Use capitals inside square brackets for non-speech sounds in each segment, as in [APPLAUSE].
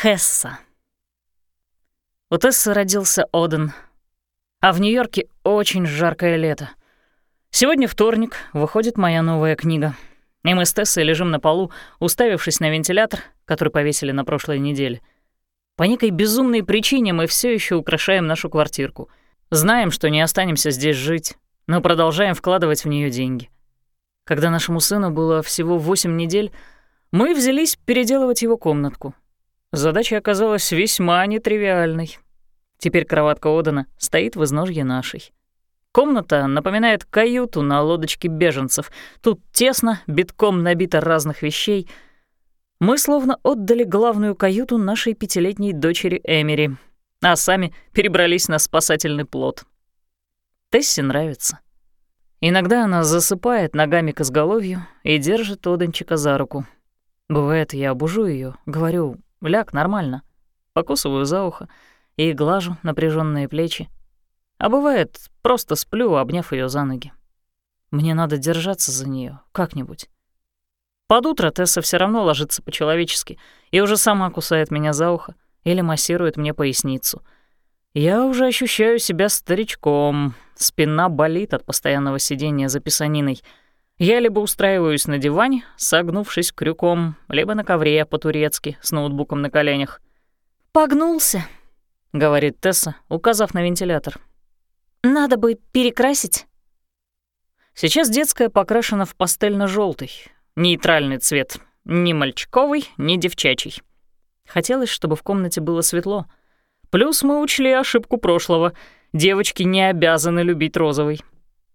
Хесса. У Тессы родился Оден, а в Нью-Йорке очень жаркое лето. Сегодня вторник, выходит моя новая книга. И мы с Тессой лежим на полу, уставившись на вентилятор, который повесили на прошлой неделе. По некой безумной причине мы все еще украшаем нашу квартирку. Знаем, что не останемся здесь жить, но продолжаем вкладывать в нее деньги. Когда нашему сыну было всего 8 недель, мы взялись переделывать его комнатку. Задача оказалась весьма нетривиальной. Теперь кроватка Одана стоит в изножье нашей. Комната напоминает каюту на лодочке беженцев. Тут тесно, битком набито разных вещей. Мы словно отдали главную каюту нашей пятилетней дочери Эмери, а сами перебрались на спасательный плот. Тессе нравится. Иногда она засыпает ногами к изголовью и держит Оданчика за руку. Бывает, я обужу ее, говорю Ляг нормально. Покусываю за ухо и глажу напряженные плечи. А бывает, просто сплю, обняв ее за ноги. Мне надо держаться за нее как-нибудь. Под утро Тесса все равно ложится по-человечески и уже сама кусает меня за ухо или массирует мне поясницу. Я уже ощущаю себя старичком, спина болит от постоянного сидения за писаниной — я либо устраиваюсь на диване, согнувшись крюком, либо на ковре по-турецки с ноутбуком на коленях. «Погнулся», — говорит Тесса, указав на вентилятор. «Надо бы перекрасить». Сейчас детская покрашена в пастельно желтый нейтральный цвет, ни мальчиковый, ни девчачий. Хотелось, чтобы в комнате было светло. Плюс мы учли ошибку прошлого. Девочки не обязаны любить розовый.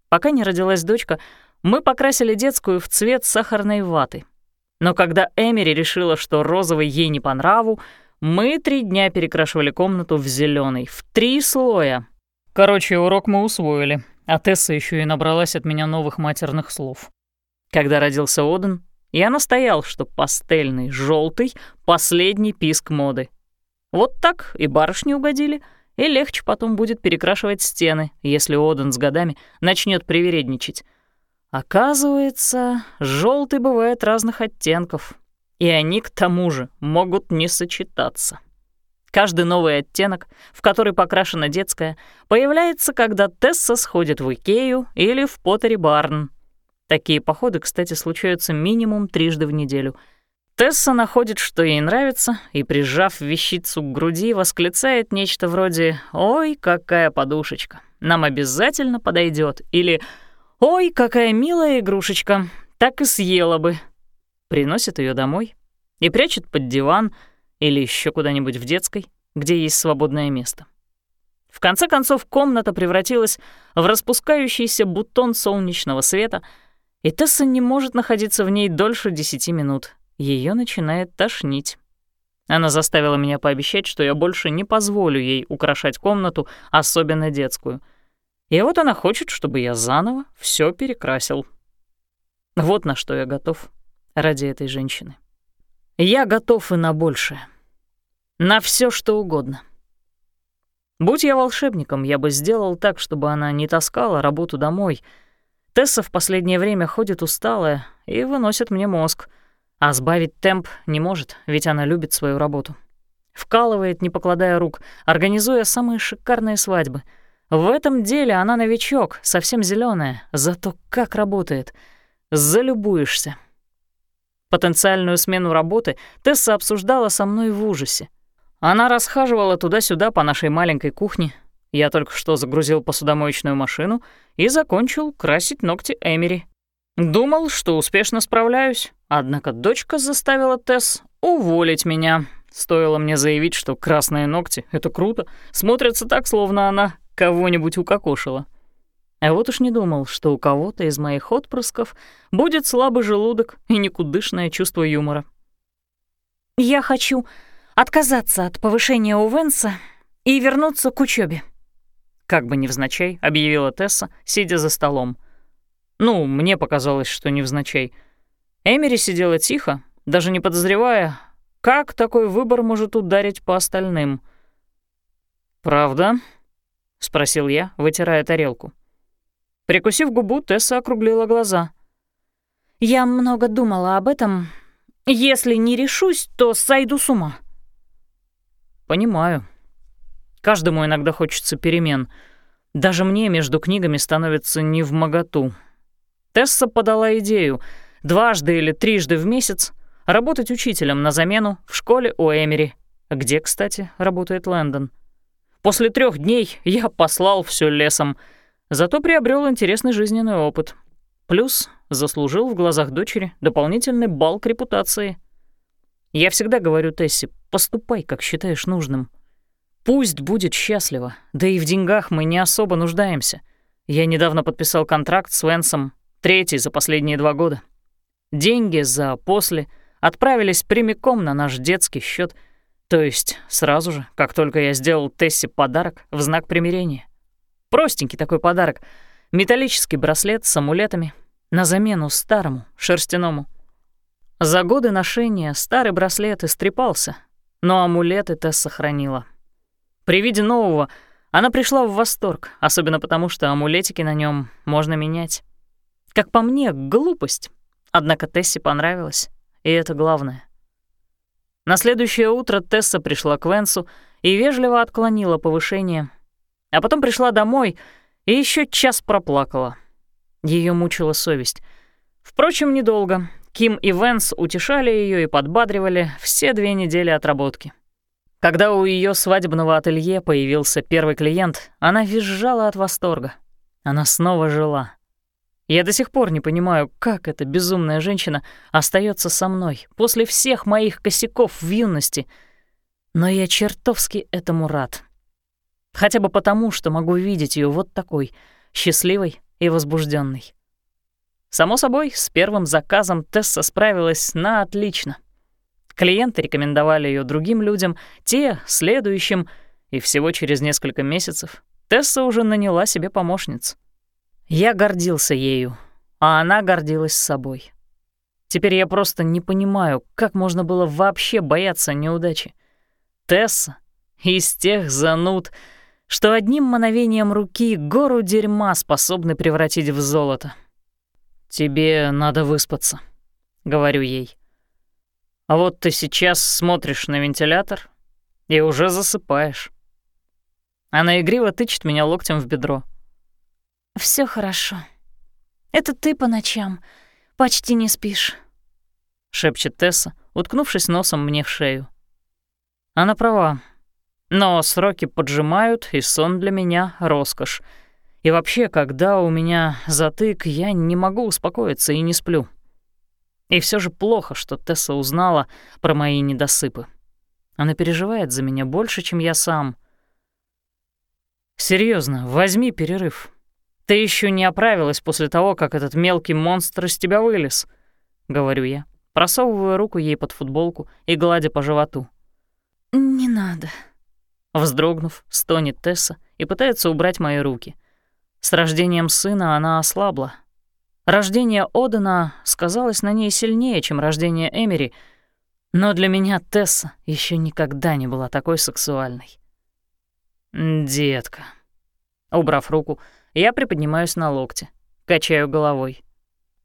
Пока не родилась дочка, мы покрасили детскую в цвет сахарной ваты. Но когда Эмери решила, что розовый ей не по нраву, мы три дня перекрашивали комнату в зеленый, в три слоя. Короче, урок мы усвоили, а Тесса еще и набралась от меня новых матерных слов. Когда родился Оден, я настоял, что пастельный желтый последний писк моды. Вот так и барышни угодили, и легче потом будет перекрашивать стены, если Оден с годами начнет привередничать. Оказывается, желтый бывает разных оттенков, и они к тому же могут не сочетаться. Каждый новый оттенок, в который покрашена детская, появляется, когда Тесса сходит в Икею или в Поттери Барн. Такие походы, кстати, случаются минимум трижды в неделю. Тесса находит, что ей нравится, и, прижав вещицу к груди, восклицает нечто вроде «Ой, какая подушечка! Нам обязательно подойдет» или «Ой, «Ой, какая милая игрушечка, так и съела бы». Приносит ее домой и прячет под диван или еще куда-нибудь в детской, где есть свободное место. В конце концов, комната превратилась в распускающийся бутон солнечного света, и Тесса не может находиться в ней дольше десяти минут. Ее начинает тошнить. Она заставила меня пообещать, что я больше не позволю ей украшать комнату, особенно детскую — и вот она хочет, чтобы я заново все перекрасил. Вот на что я готов ради этой женщины. Я готов и на большее. На все, что угодно. Будь я волшебником, я бы сделал так, чтобы она не таскала работу домой. Тесса в последнее время ходит усталая и выносит мне мозг, а сбавить темп не может, ведь она любит свою работу. Вкалывает, не покладая рук, организуя самые шикарные свадьбы — в этом деле она новичок, совсем зеленая, зато как работает. Залюбуешься. Потенциальную смену работы Тесса обсуждала со мной в ужасе. Она расхаживала туда-сюда по нашей маленькой кухне. Я только что загрузил посудомоечную машину и закончил красить ногти Эмери. Думал, что успешно справляюсь, однако дочка заставила Тесс уволить меня. Стоило мне заявить, что красные ногти — это круто, смотрятся так, словно она кого-нибудь укокошила. А вот уж не думал, что у кого-то из моих отпрысков будет слабый желудок и никудышное чувство юмора. «Я хочу отказаться от повышения у Венса и вернуться к учебе. Как бы невзначай, объявила Тесса, сидя за столом. Ну, мне показалось, что невзначай. Эмери сидела тихо, даже не подозревая, как такой выбор может ударить по остальным. «Правда?» — спросил я, вытирая тарелку. Прикусив губу, Тесса округлила глаза. «Я много думала об этом. Если не решусь, то сойду с ума». понимаю. Каждому иногда хочется перемен. Даже мне между книгами становится не в моготу. Тесса подала идею дважды или трижды в месяц работать учителем на замену в школе у Эмери, где, кстати, работает Лэндон. После трех дней я послал все лесом, зато приобрел интересный жизненный опыт. Плюс заслужил в глазах дочери дополнительный балл к репутации. Я всегда говорю Тессе, поступай, как считаешь нужным. Пусть будет счастлива, да и в деньгах мы не особо нуждаемся. Я недавно подписал контракт с Венсом, третий за последние два года. Деньги за «после» отправились прямиком на наш детский счет, то есть сразу же, как только я сделал Тессе подарок в знак примирения. Простенький такой подарок — металлический браслет с амулетами на замену старому, шерстяному. За годы ношения старый браслет истрепался, но амулеты Тесса сохранила. При виде нового она пришла в восторг, особенно потому, что амулетики на нем можно менять. Как по мне, глупость. Однако Тессе понравилось, и это главное. На следующее утро Тесса пришла к Венсу и вежливо отклонила повышение, а потом пришла домой и еще час проплакала. Ее мучила совесть. Впрочем, недолго. Ким и Венс утешали ее и подбадривали все две недели отработки. Когда у ее свадебного ателье появился первый клиент, она визжала от восторга. Она снова жила. Я до сих пор не понимаю, как эта безумная женщина остается со мной после всех моих косяков в юности, но я чертовски этому рад. Хотя бы потому, что могу видеть ее вот такой, счастливой и возбужденной. Само собой, с первым заказом Тесса справилась на отлично. Клиенты рекомендовали ее другим людям, те — следующим, и всего через несколько месяцев Тесса уже наняла себе помощниц. Я гордился ею, а она гордилась собой. Теперь я просто не понимаю, как можно было вообще бояться неудачи. Тесса из тех зануд, что одним мановением руки гору дерьма способны превратить в золото. «Тебе надо выспаться», — говорю ей. А вот ты сейчас смотришь на вентилятор и уже засыпаешь. Она игриво тычет меня локтем в бедро. Все хорошо. Это ты по ночам почти не спишь», — шепчет Тесса, уткнувшись носом мне в шею. Она права. Но сроки поджимают, и сон для меня — роскошь. И вообще, когда у меня затык, я не могу успокоиться и не сплю. И все же плохо, что Тесса узнала про мои недосыпы. Она переживает за меня больше, чем я сам. Серьезно, возьми перерыв. Ты еще не оправилась после того, как этот мелкий монстр из тебя вылез, говорю я, просовывая руку ей под футболку и гладя по животу. Не надо. Вздрогнув, стонет Тесса и пытается убрать мои руки. С рождением сына она ослабла, Рождение Одена сказалось на ней сильнее, чем рождение Эмери, но для меня Тесса еще никогда не была такой сексуальной. «Детка». Убрав руку, я приподнимаюсь на локте, качаю головой.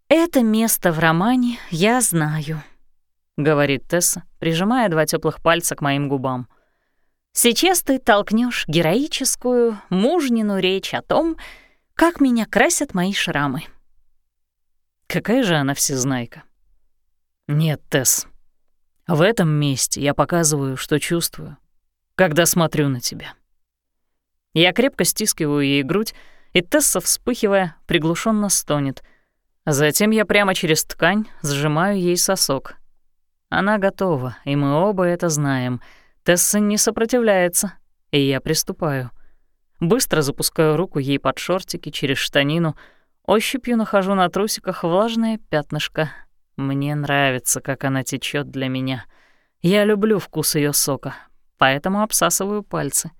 «Это место в романе я знаю», — говорит Тесса, прижимая два теплых пальца к моим губам. «Сейчас ты толкнешь героическую, мужнину речь о том, как меня красят мои шрамы». Какая же она всезнайка. Нет, Тесс, в этом месте я показываю, что чувствую, когда смотрю на тебя. Я крепко стискиваю ей грудь, и Тесса, вспыхивая, приглушенно стонет. Затем я прямо через ткань сжимаю ей сосок. Она готова, и мы оба это знаем. Тесса не сопротивляется, и я приступаю. Быстро запускаю руку ей под шортики через штанину — Ощупью нахожу на трусиках влажное пятнышко. Мне нравится, как она течет для меня. Я люблю вкус ее сока, поэтому обсасываю пальцы.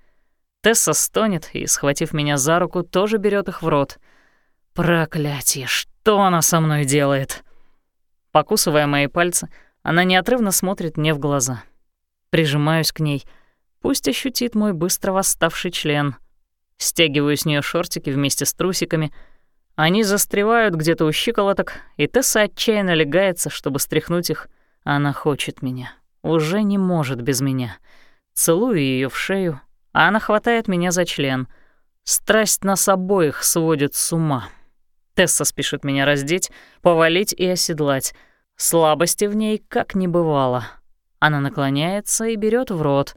Тесса стонет и, схватив меня за руку, тоже берет их в рот. Проклятие, что она со мной делает? Покусывая мои пальцы, она неотрывно смотрит мне в глаза. Прижимаюсь к ней. Пусть ощутит мой быстро восставший член. Стягиваю с нее шортики вместе с трусиками — они застревают где-то у щиколоток, и Тесса отчаянно легается, чтобы стряхнуть их. Она хочет меня. Уже не может без меня. Целую ее в шею, а она хватает меня за член. Страсть нас обоих сводит с ума. Тесса спешит меня раздеть, повалить и оседлать. Слабости в ней как не бывало. Она наклоняется и берет в рот,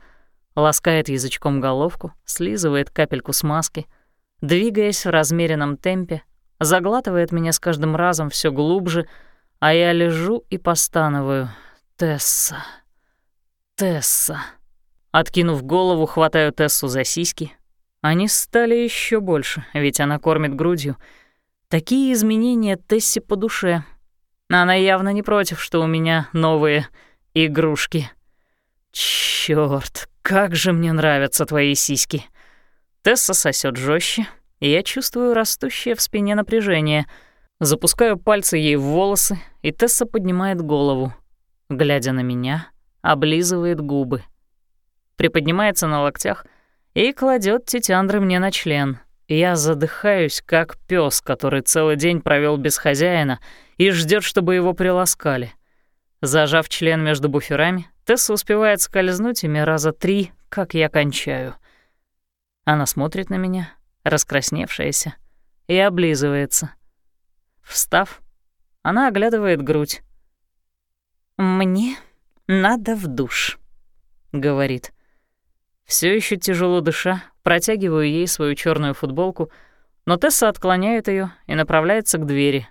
ласкает язычком головку, слизывает капельку смазки, двигаясь в размеренном темпе, заглатывает меня с каждым разом все глубже, а я лежу и постанываю. «Тесса, Тесса». Откинув голову, хватаю Тессу за сиськи. Они стали еще больше, ведь она кормит грудью. Такие изменения Тессе по душе. Она явно не против, что у меня новые игрушки. Чёрт, как же мне нравятся твои сиськи. Тесса сосет жестче, и я чувствую растущее в спине напряжение. Запускаю пальцы ей в волосы, и Тесса поднимает голову. Глядя на меня, облизывает губы приподнимается на локтях и кладет тетяндры мне на член. Я задыхаюсь, как пес, который целый день провел без хозяина и ждет, чтобы его приласкали. Зажав член между буферами, Тесса успевает скользнуть ими раза три, как я кончаю. Она смотрит на меня, раскрасневшаяся, и облизывается. Встав, она оглядывает грудь. «Мне надо в душ», — говорит. Все еще тяжело дыша, протягиваю ей свою черную футболку, но Тесса отклоняет ее и направляется к двери.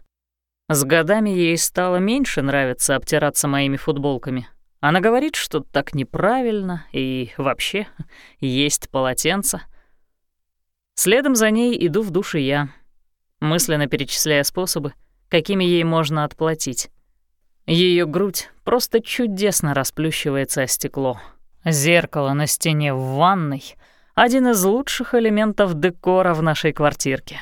С годами ей стало меньше нравиться обтираться моими футболками. Она говорит, что так неправильно и вообще [LAUGHS] есть полотенце. Следом за ней иду в душ и я, мысленно перечисляя способы, какими ей можно отплатить. Ее грудь просто чудесно расплющивается о стекло. Зеркало на стене в ванной — один из лучших элементов декора в нашей квартирке.